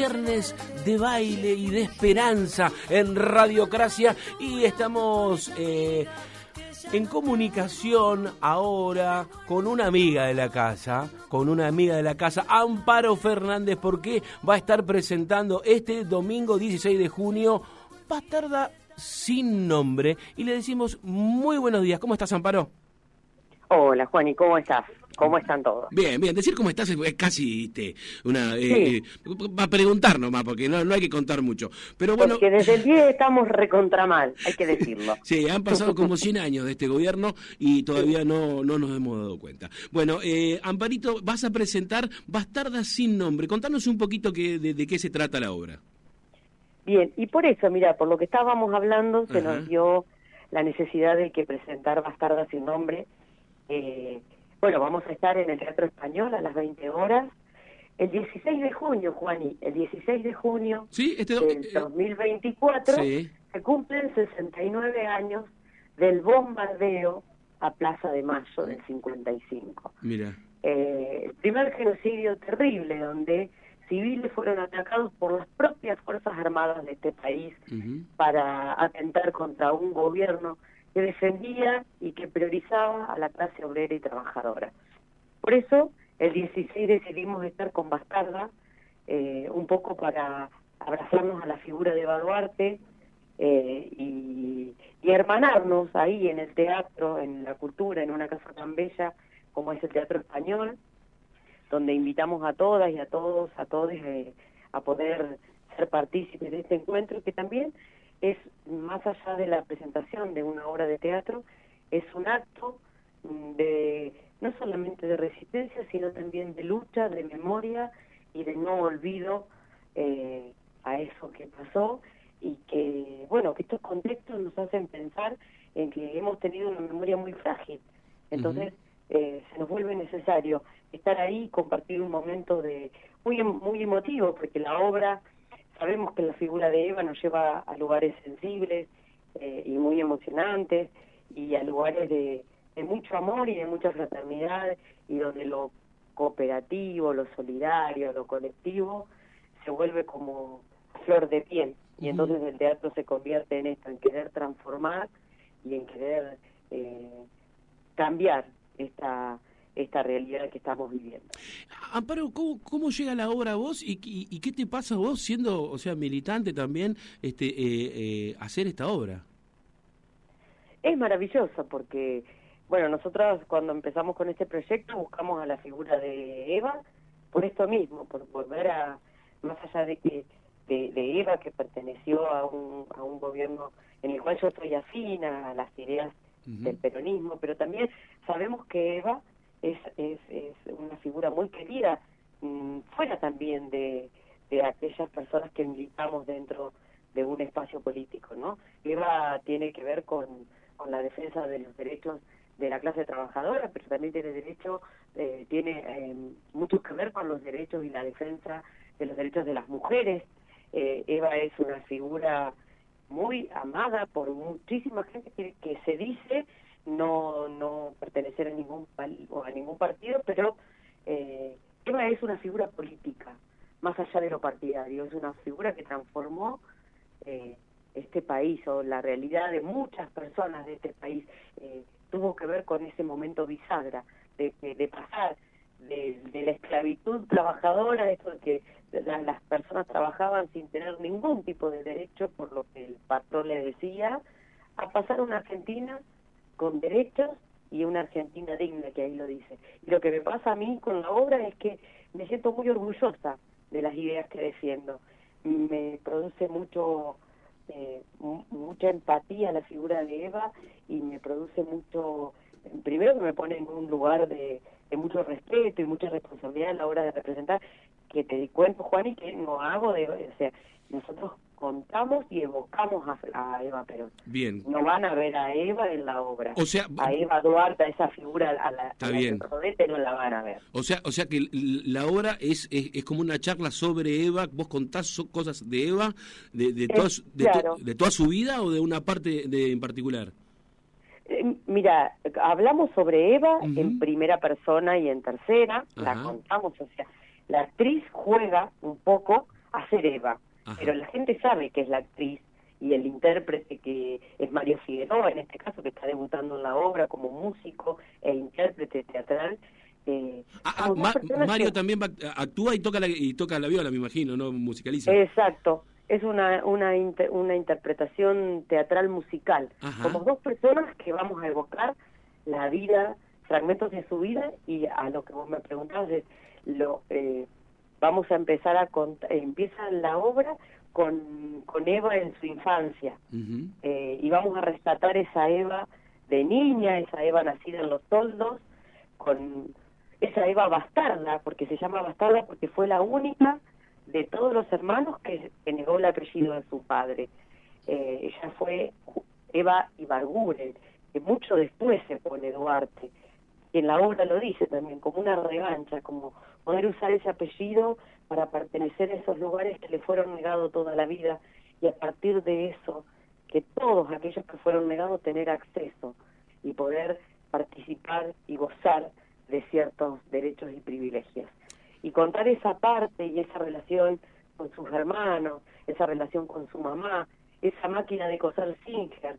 viernes de baile y de esperanza en Radiocracia y estamos eh, en comunicación ahora con una amiga de la casa, con una amiga de la casa, Amparo Fernández, porque va a estar presentando este domingo 16 de junio Bastarda sin nombre y le decimos muy buenos días. ¿Cómo estás, Amparo? Hola, Juan, ¿y cómo estás? ¿Cómo están todos? Bien, bien. Decir cómo estás es casi una... Eh, eh, va a preguntar nomás, porque no, no hay que contar mucho. Pero bueno... Porque desde el 10 estamos recontra mal, hay que decirlo. sí, han pasado como 100 años de este gobierno y todavía no, no nos hemos dado cuenta. Bueno, eh, Amparito, vas a presentar Bastardas sin nombre. Contanos un poquito que, de, qué se trata la obra. Bien, y por eso, mira, por lo que estábamos hablando, se nos dio la necesidad de que presentar Bastardas sin nombre eh, bueno, vamos a estar en el Teatro Español a las 20 horas. El 16 de junio, Juani, el 16 de junio ¿Sí? este del 2024 se cumplen 69 años del bombardeo a Plaza de Mayo del 55. Mira. Eh, el primer genocidio terrible donde civiles fueron atacados por las propias Fuerzas Armadas de este país para atentar contra un gobierno que defendía y que priorizaba a la clase obrera y trabajadora. Por eso, el 16 decidimos estar con Bastarda, eh, un poco para abrazarnos a la figura de Baluarte eh, y, hermanarnos ahí en el teatro, en la cultura, en una casa tan bella como es el Teatro Español, donde invitamos a todas y a todos, a todos eh, a poder ser partícipes de este encuentro que también es más allá de la presentación de una obra de teatro, es un acto mm, de no solamente de resistencia, sino también de lucha, de memoria y de no olvido eh, a eso que pasó y que, bueno, que estos contextos nos hacen pensar en que hemos tenido una memoria muy frágil. Entonces, eh, se nos vuelve necesario estar ahí, compartir un momento de muy, muy emotivo, porque la obra sabemos que la figura de Eva nos lleva a lugares sensibles eh, y muy emocionantes y a lugares de, mucho amor y de mucha fraternidad y donde lo cooperativo, lo solidario, lo colectivo se vuelve como flor de piel. Y entonces el teatro se convierte en esto, en querer transformar y en querer eh, cambiar esta esta realidad que estamos viviendo. Amparo, ¿cómo, llega la obra a vos y, qué te pasa a vos siendo, o sea, militante también, este, eh, eh, hacer esta obra? Es maravilloso porque, bueno, nosotros cuando empezamos con este proyecto buscamos a la figura de Eva por esto mismo, por volver a, más allá de que de, Eva que perteneció a un, a un gobierno en el cual yo estoy afín a las ideas del peronismo, pero también sabemos que Eva es, es, es una figura muy querida mm, fuera también de, de aquellas personas que militamos dentro de un espacio político, ¿no? Eva tiene que ver con, con la defensa de los derechos de la clase trabajadora, pero también tiene derecho, eh, tiene eh, mucho que ver con los derechos y la defensa de los derechos de las mujeres. Eh, Eva es una figura muy amada por muchísima gente que, que se dice no no pertenecer a ningún o a ningún partido, pero eh, es una figura política, más allá de lo partidario, es una figura que transformó eh, este país o la realidad de muchas personas de este país. Eh, tuvo que ver con ese momento bisagra de, de, pasar de, la esclavitud trabajadora, esto de que las personas trabajaban sin tener ningún tipo de derecho por lo que el patrón les decía, a pasar a una Argentina con derechos y una Argentina digna, que ahí lo dice. Y lo que me pasa a mí con la obra es que me siento muy orgullosa de las ideas que defiendo. Me produce mucho eh, mucha empatía la figura de Eva y me produce mucho, primero que me pone en un lugar de, mucho respeto y mucha responsabilidad a la hora de representar, que te cuento, Juan, y que no hago de, o sea, nosotros contamos y evocamos a, Eva Perón. Bien. No van a ver a Eva en la obra. O sea, a Eva Duarte, a esa figura, a la, está bien. no la van a ver. O sea, o sea que la obra es, es, como una charla sobre Eva, vos contás cosas de Eva, de, de, de, toda su vida o de una parte de, en particular. Eh, mira, hablamos sobre Eva en primera persona y en tercera, la contamos, o sea, la actriz juega un poco hacer Eva. Pero la gente sabe que es la actriz y el intérprete que es Mario Figueroa, en este caso, que está debutando en la obra como músico e intérprete teatral. Eh, ah, ah Mario también actúa y toca la, y toca la viola, me imagino, ¿no? Musicaliza. Exacto. Es una, una, una interpretación teatral musical. Como dos personas que vamos a evocar la vida, fragmentos de su vida y a lo que vos me preguntabas es lo eh, vamos a empezar a contar, empieza la obra con, con Eva en su infancia eh, y vamos a rescatar esa Eva de niña, esa Eva nacida en los toldos, con esa Eva bastarda, porque se llama bastarda porque fue la única de todos los hermanos que, negó el apellido de su padre. Eh, ella fue Eva Ibarguren, que mucho después se pone Duarte. Y en la obra lo dice también, como una revancha, como poder usar ese apellido para pertenecer a esos lugares que le fueron negados toda la vida y a partir de eso que todos aquellos que fueron negados tener acceso y poder participar y gozar de ciertos derechos y privilegios. Y contar esa parte y esa relación con sus hermanos, esa relación con su mamá, esa máquina de coser Singer,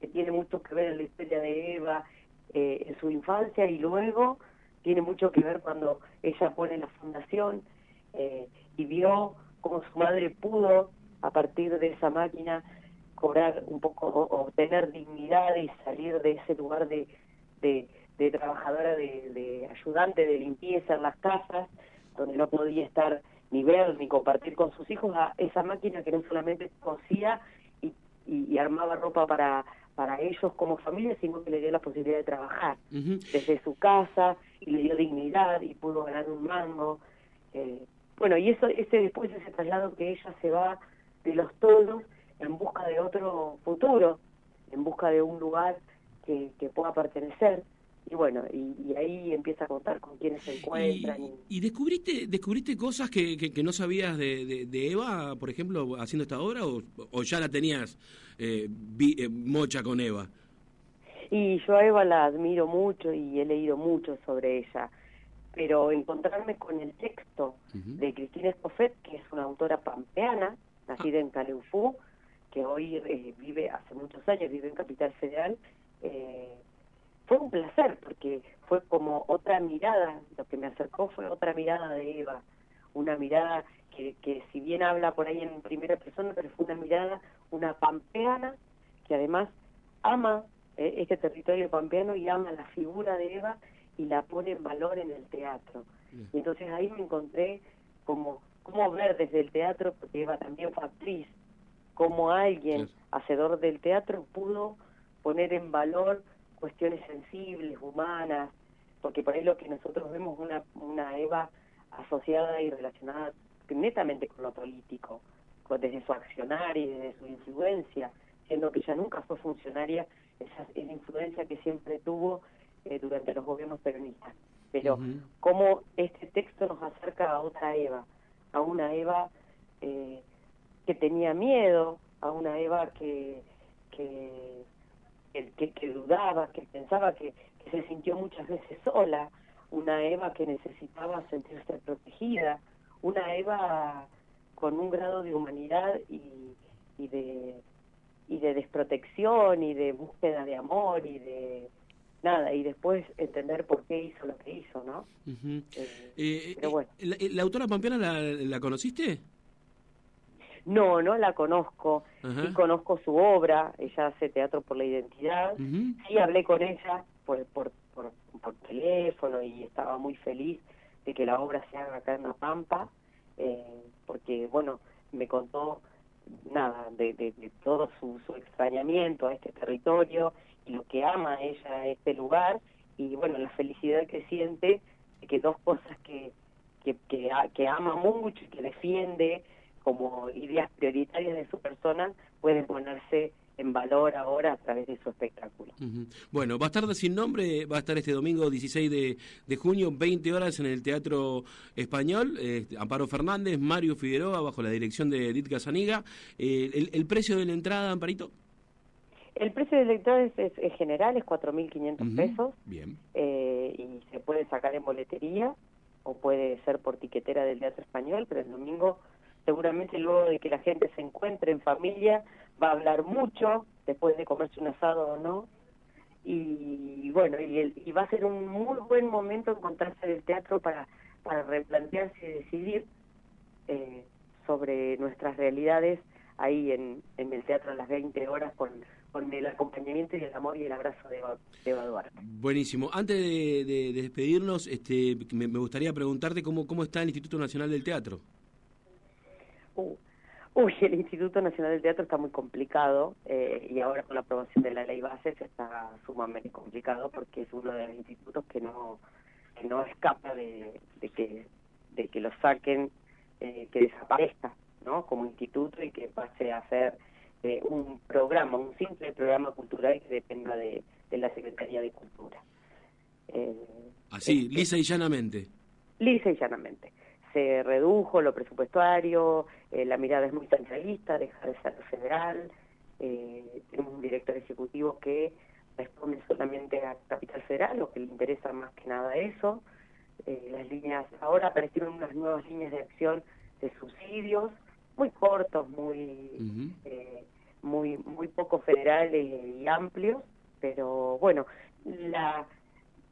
que tiene mucho que ver en la historia de Eva eh, en su infancia y luego tiene mucho que ver cuando ella pone la fundación eh, y vio cómo su madre pudo, a partir de esa máquina, cobrar un poco, obtener dignidad y salir de ese lugar de, de, trabajadora, de, ayudante de limpieza en las casas, donde no podía estar ni ver ni compartir con sus hijos, a esa máquina que no solamente cosía y, y, armaba ropa para, para ellos como familia, sino que le dio la posibilidad de trabajar desde su casa y le dio dignidad y pudo ganar un mango. Eh, bueno, y eso ese después ese traslado que ella se va de los todos en busca de otro futuro, en busca de un lugar que, que pueda pertenecer. Y bueno, y, ahí empieza a contar con quienes se encuentran. ¿Y, descubriste descubriste cosas que, que, no sabías de, de, Eva, por ejemplo, haciendo esta obra, o, o ya la tenías eh, eh, mocha con Eva? Y yo a Eva la admiro mucho y he leído mucho sobre ella pero encontrarme con el texto de Cristina Escofet, que es una autora pampeana, nacida en Caleufú, que hoy eh, vive, hace muchos años, vive en Capital Federal, eh, fue un placer, porque fue como otra mirada, lo que me acercó fue otra mirada de Eva, una mirada que, que si bien habla por ahí en primera persona, pero fue una mirada, una pampeana, que además ama eh, este territorio pampeano y ama la figura de Eva y la pone en valor en el teatro. Y entonces ahí me encontré como cómo ver desde el teatro, porque Eva también fue actriz, cómo alguien, hacedor del teatro, pudo poner en valor cuestiones sensibles, humanas, porque por ahí lo que nosotros vemos una, una Eva asociada y relacionada netamente con lo político, desde su accionar y desde su influencia, siendo que ella nunca fue funcionaria, esa, esa influencia que siempre tuvo eh, durante los gobiernos peronistas. Pero cómo este texto nos acerca a otra Eva, a una Eva eh, que tenía miedo, a una Eva que, que, que, dudaba, que pensaba que, se sintió muchas veces sola, una Eva que necesitaba sentirse protegida, una Eva con un grado de humanidad y, y de y de desprotección y de búsqueda de amor y de nada, y después entender por qué hizo lo que hizo, ¿no? Eh, eh, pero bueno. ¿La, autora pampeana la, conociste? No, no la conozco. Sí conozco su obra. Ella hace teatro por la identidad. Sí hablé con ella por, por, por, teléfono y estaba muy feliz de que la obra se haga acá en La Pampa, eh, porque, bueno, me contó nada de, de, todo su, su extrañamiento a este territorio y lo que ama ella a este lugar y bueno, la felicidad que siente de que dos cosas que, que, que, ama mucho y que defiende como ideas prioritarias de su persona pueden ponerse en valor ahora a través de su espectáculo. Bueno, va a estar sin nombre, va a estar este domingo 16 de, de junio, 20 horas en el Teatro Español, eh, Amparo Fernández, Mario Figueroa, bajo la dirección de Edith Casaniga. Eh, el, el, precio de la entrada, Amparito? El precio del lector es, es, general, es 4.500 pesos. Bien. Eh, y se puede sacar en boletería o puede ser por tiquetera del Teatro Español, pero el domingo seguramente luego de que la gente se encuentre en familia, va a hablar mucho, después de comerse un asado o no, y, bueno, y, va a ser un muy buen momento encontrarse en el teatro para, para replantearse y decidir eh, sobre nuestras realidades ahí en, en el teatro a las 20 horas con, con el acompañamiento y el amor y el abrazo de Eva, Duarte. Buenísimo. Antes de, despedirnos, este, me, gustaría preguntarte cómo está el Instituto Nacional del Teatro. Uh, uy, el Instituto Nacional del Teatro está muy complicado eh, y ahora con la aprobación de la ley base está sumamente complicado porque es uno de los institutos que no que no escapa de, que de que lo saquen, eh, que desaparezca, ¿no? Como instituto y que pase a ser eh, un programa, un simple programa cultural que dependa de, la Secretaría de Cultura. Así, lisa y llanamente. Lisa y llanamente se redujo lo presupuestario, eh, la mirada es muy centralista, deja de ser federal, eh, tenemos un director ejecutivo que responde solamente a Capital Federal, lo que le interesa más que nada eso. Eh, las líneas, ahora aparecieron unas nuevas líneas de acción de subsidios, muy cortos, muy, muy, muy poco federales y amplios, pero bueno, la,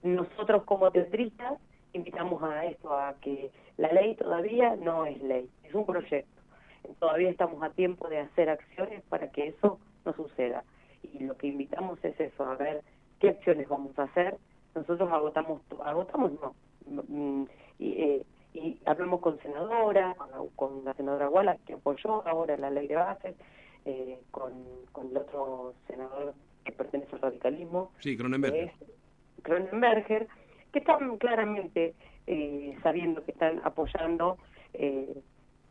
nosotros como teatristas invitamos a esto, a que la ley todavía no es ley, es un proyecto. Todavía estamos a tiempo de hacer acciones para que eso no suceda. Y lo que invitamos es eso, a ver qué acciones vamos a hacer. Nosotros agotamos, agotamos no, mm, y, eh, y hablamos con senadora, con, la senadora Walla, que apoyó ahora la ley de bases, eh, con, con el otro senador que pertenece al radicalismo. Sí, Cronenberger. Cronenberger que están claramente eh, sabiendo que están apoyando eh,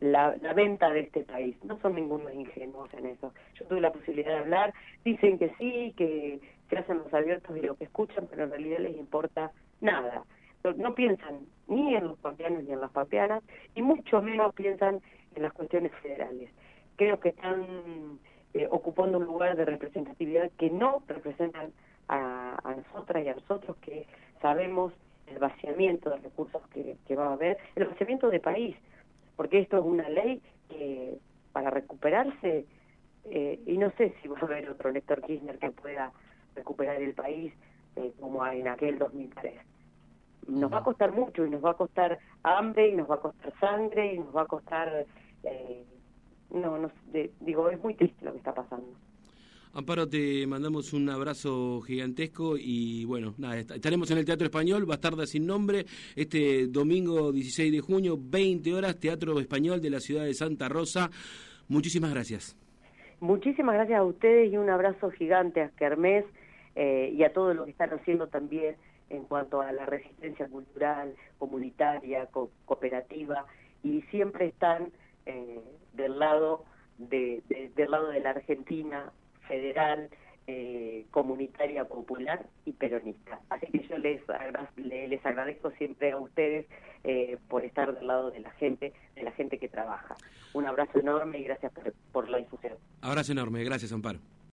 la, venta de este país. No son ningunos ingenuos en eso. Yo tuve la posibilidad de hablar, dicen que sí, que se hacen los abiertos y lo que escuchan, pero en realidad les importa nada. No, piensan ni en los pampeanos ni en las pampeanas, y mucho menos piensan en las cuestiones federales. Creo que están eh, ocupando un lugar de representatividad que no representan a, a nosotras y a nosotros que sabemos el vaciamiento de recursos que, va a haber, el vaciamiento de país, porque esto es una ley que para recuperarse, eh, y no sé si va a haber otro Néstor Kirchner que pueda recuperar el país eh, como en aquel 2003. Nos va a costar mucho y nos va a costar hambre y nos va a costar sangre y nos va a costar... Eh, no, no digo, es muy triste lo que está pasando. Amparo, te mandamos un abrazo gigantesco y bueno, nada, estaremos en el Teatro Español, Bastarda sin nombre, este domingo 16 de junio, 20 horas, Teatro Español de la ciudad de Santa Rosa. Muchísimas gracias. Muchísimas gracias a ustedes y un abrazo gigante a Kermés eh, y a todo lo que están haciendo también en cuanto a la resistencia cultural, comunitaria, cooperativa y siempre están eh, del lado de, del lado de la Argentina federal, eh, comunitaria, popular y peronista. Así que yo les, les agradezco siempre a ustedes eh, por estar del lado de la gente, de la gente que trabaja. Un abrazo enorme y gracias por, por la difusión. Abrazo enorme, gracias Amparo.